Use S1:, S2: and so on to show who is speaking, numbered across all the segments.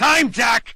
S1: time, Jack!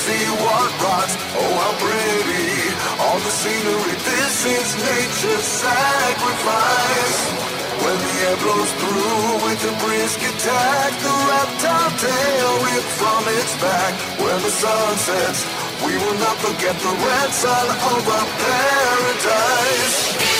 S2: See what rots. Oh, how pretty! All the scenery, this is nature's sacrifice. When the air blows through with a brisk attack, the reptile tail whipped from its back. When the sun sets, we will not forget the red sun sun over paradise.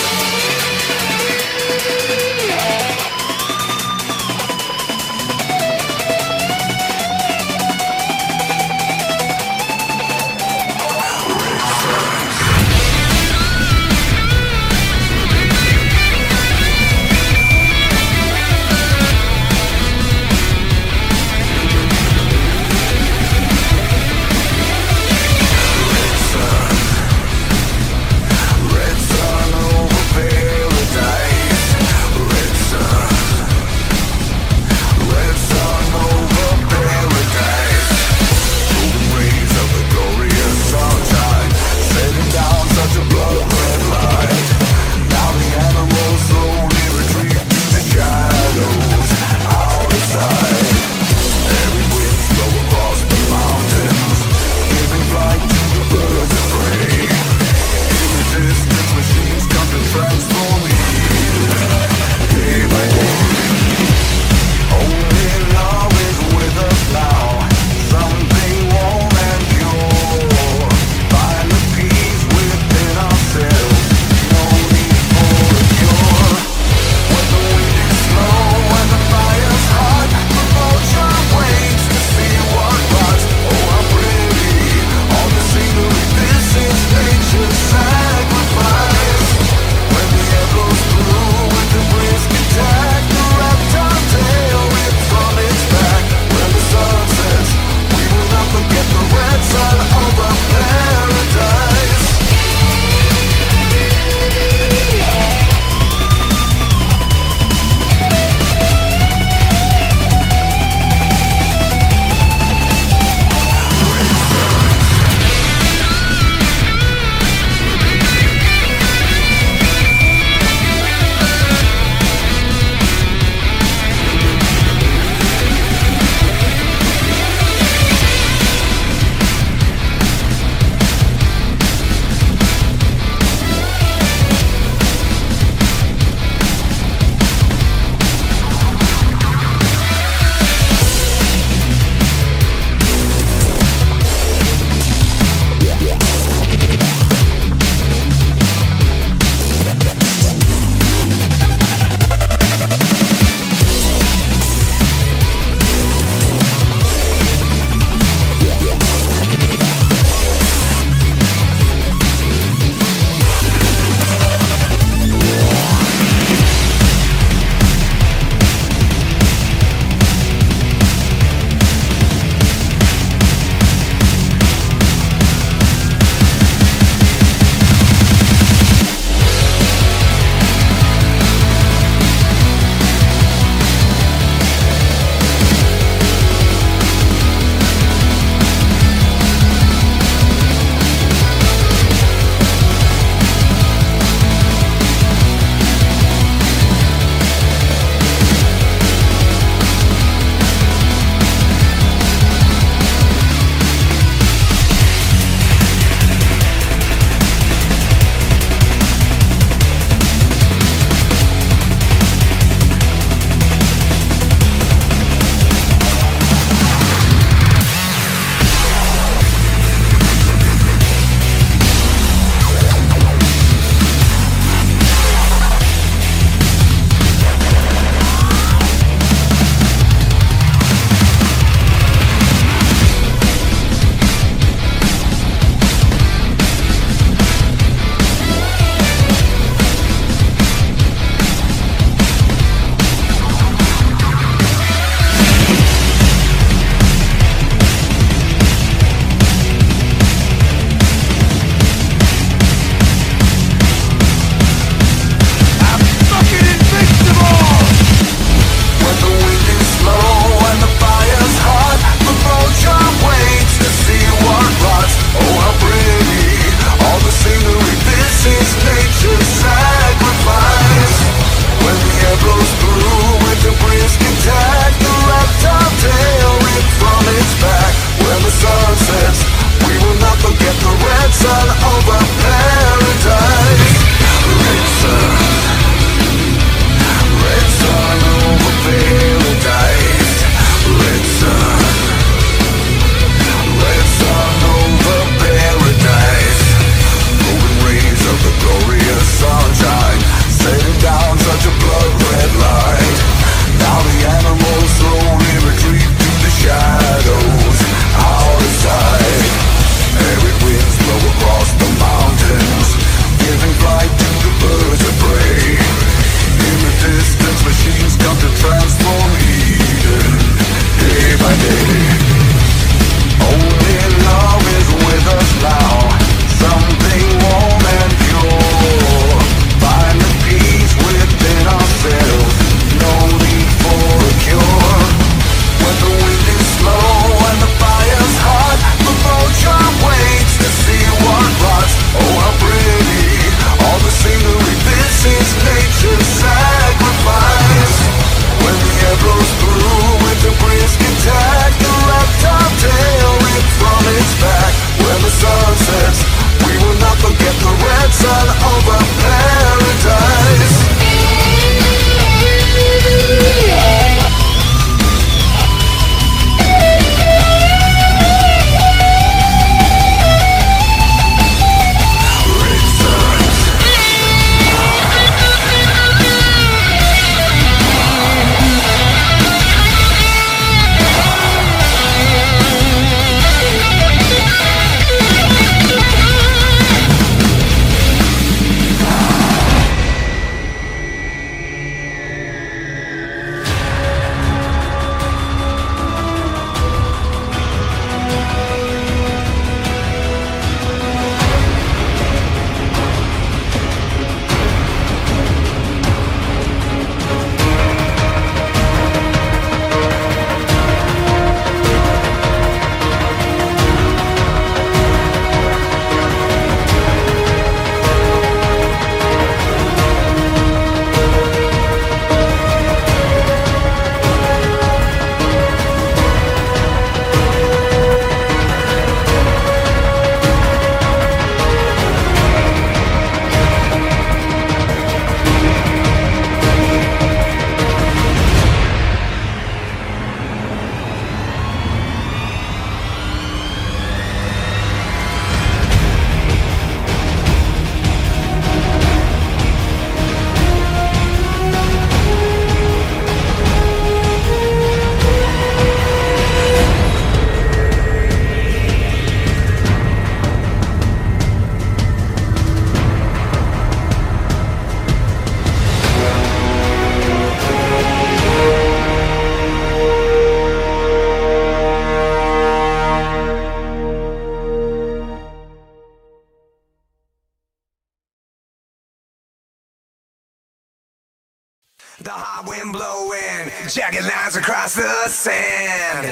S3: Jagged lines across the sand.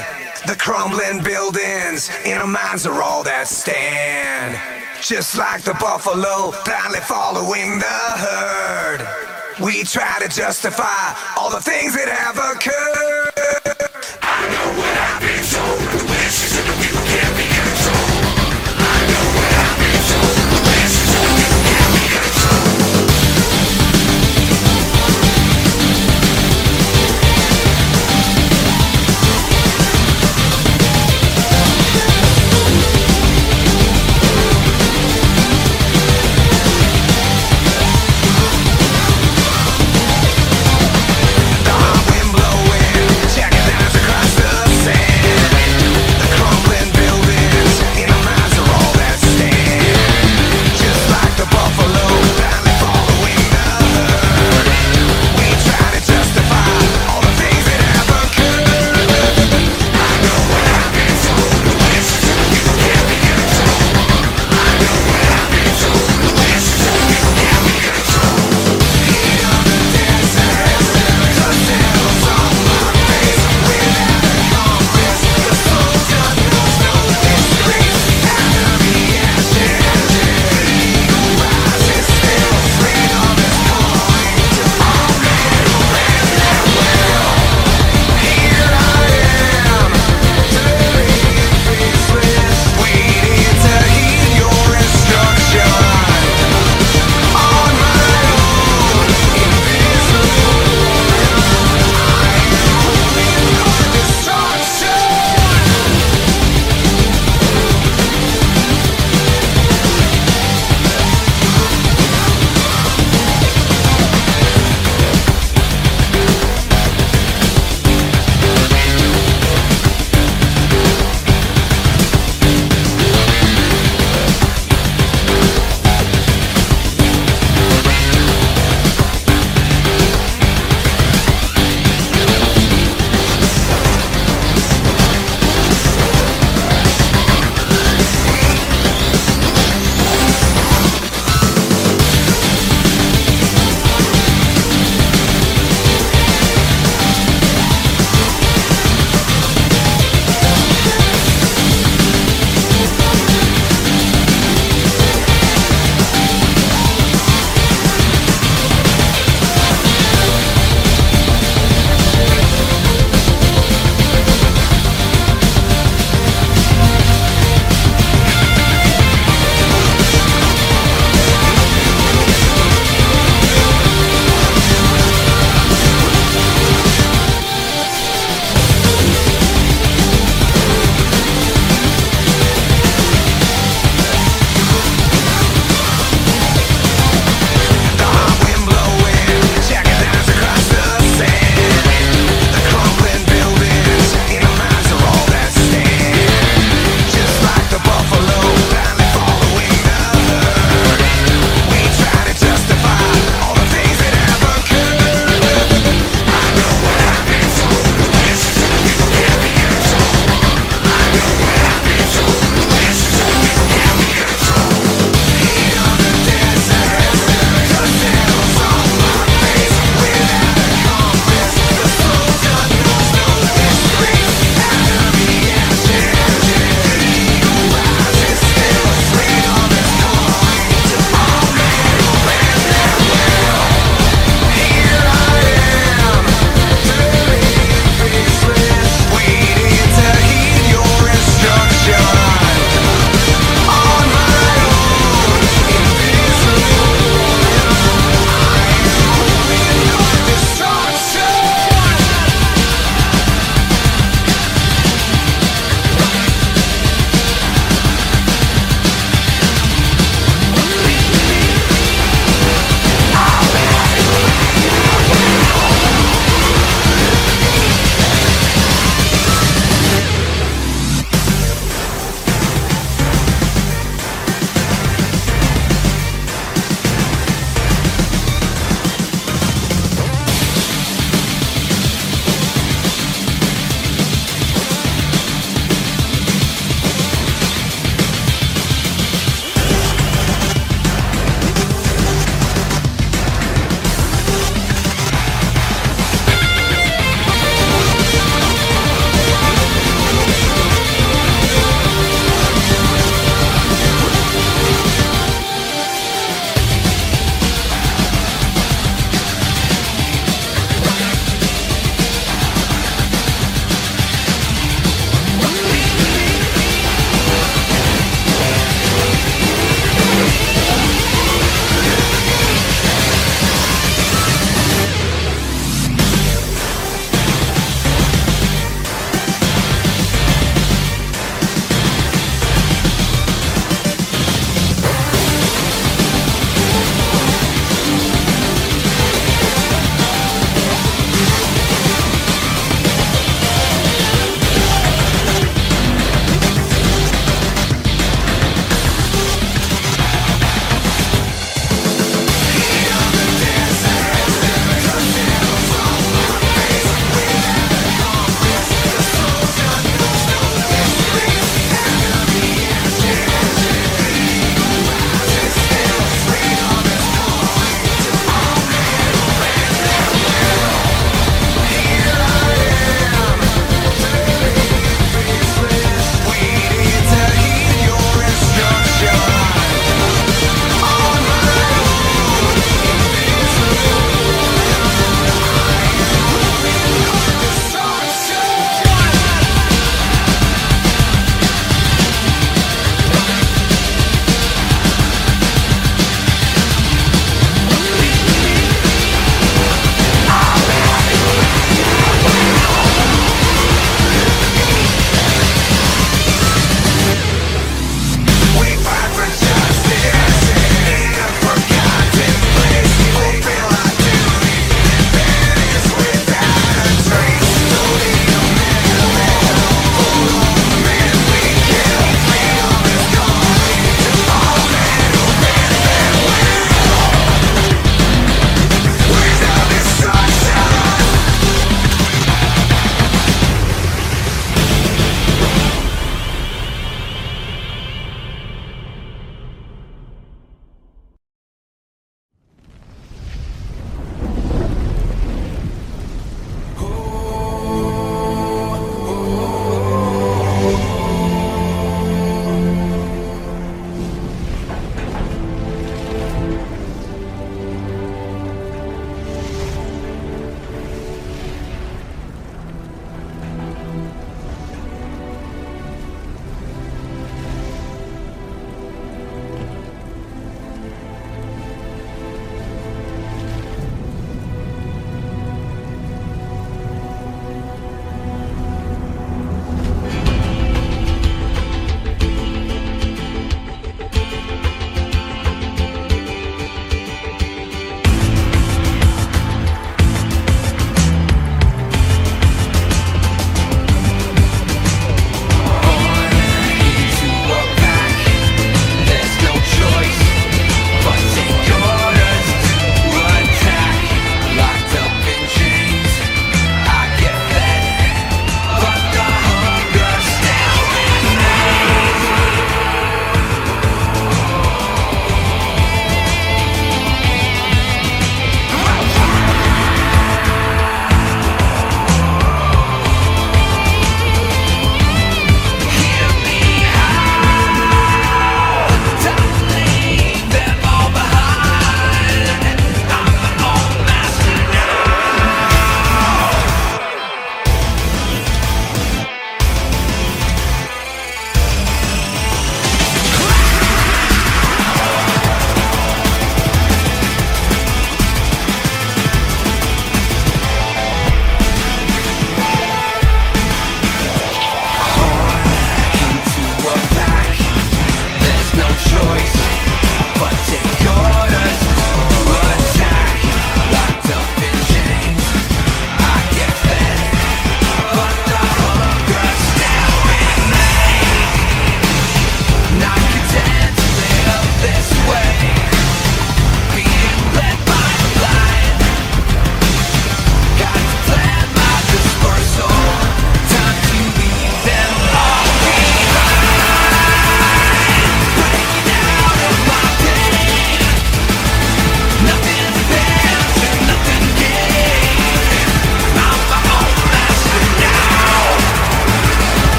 S3: The crumbling buildings in our minds are all that stand. Just like the buffalo, blindly following the herd. We try to justify all the things that have occurred.